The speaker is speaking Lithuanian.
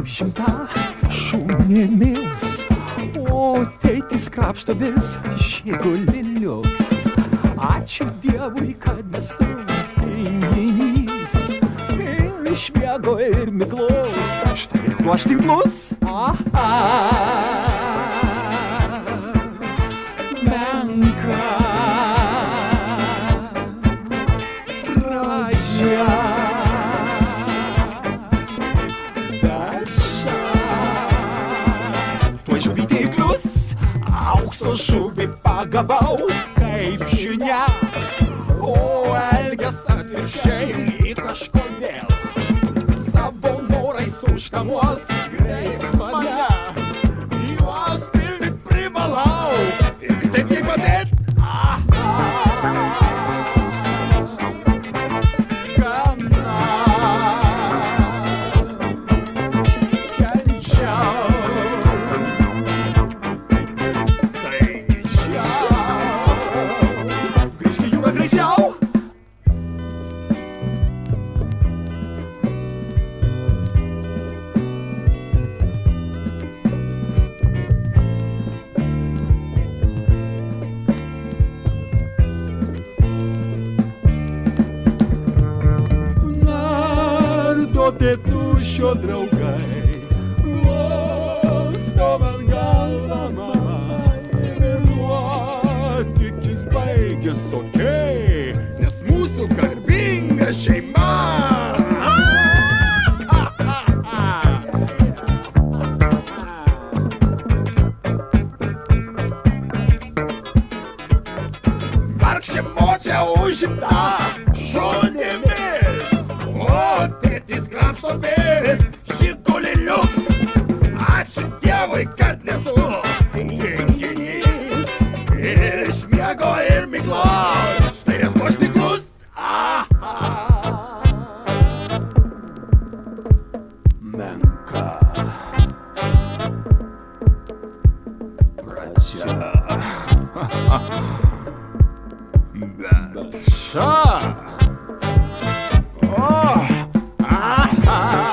Užimta šunimis, o tėtis krapšto vis žiguliliuks. Ačiū Dievui, kad nesu tinginys. Išmiego ir miglos, štai skuoš tinklus. Aha. Įklius, aukso žuvį pagavau, kaip žinia. O elgės atvirkščiai kažkodėl savo norais užkamuos greit mane. Juos pildyt privalau ir visaip kaip padėt. Nardo tėtušio draugai, glosto man galvą mama ir nuotykis baigės okei, nes mūsų garbinga šeima. Vargšė močia užimta šunimis, vadovėlis šitulėlius. Ačiū Dievui, kad nesu tinginys. Ir iš miego ir miglos. Štai renku aš tiklus. Menka. Pradžia. Bet. Bet. time.